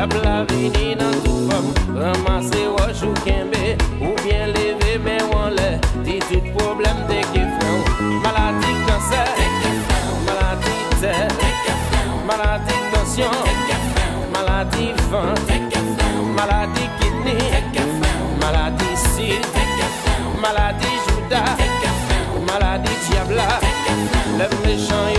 Diable la vini dans toute forme, ramasser roche ou kembe, ou bien lever mais en l'air, dit tout problème dès qu'il fait. Maladie cancer, maladie tête, maladie tension, maladie ventre, maladie kidney, maladie sida, maladie judas, maladie diabla, le méchant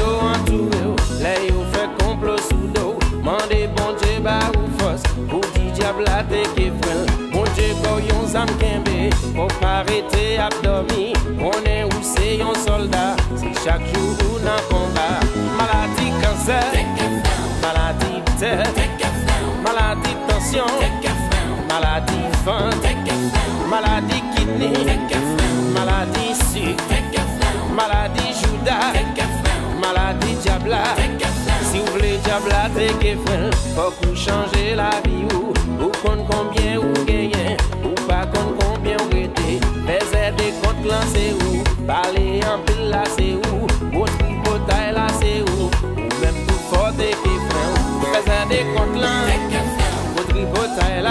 di diabla te ke frel, bon Dieu ko yon zam kembe, yon c'est chaque jour ou ventre, maladie kidney, maladie sucre, maladie judas, maladie diabla. Si vous voulez diabla, que vous changez la vie nan se ou Pale an pil la se ou Mot ki potay la se ou Ou mèm tout fote ki fè ou Prezè de kont lan Mot ki potay la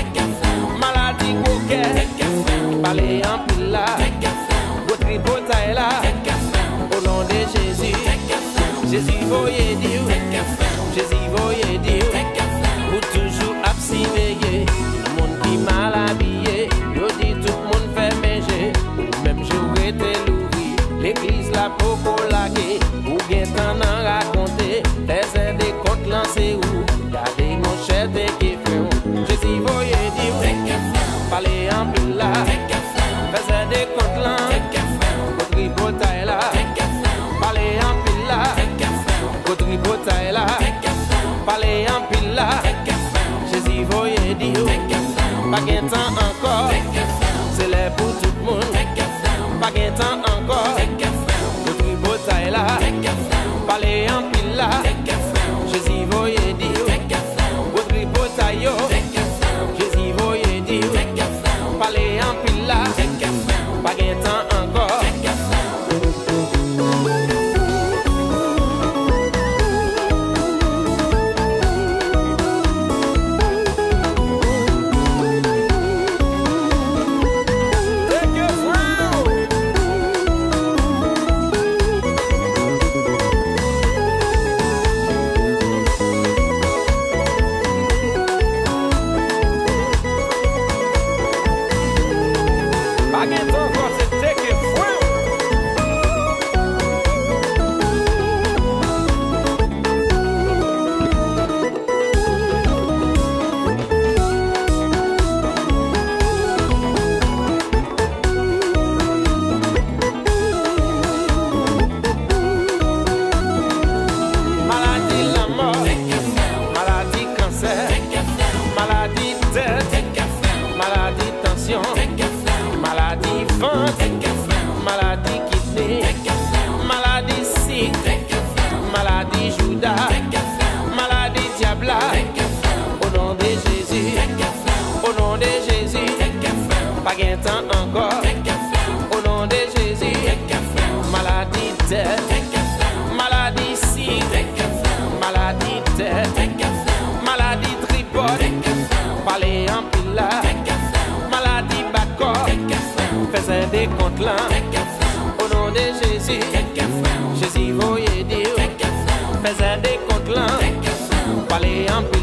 Get uh-uh. depresyon. Maladi vant Maladi kitne Maladi sik Maladi jouda Maladi diabla. O nan de Jezi O nan de Jezi Pa gen tan ankor au nom de Jésus, Jésus voyez Dieu, faisait des comptes là, parler en là,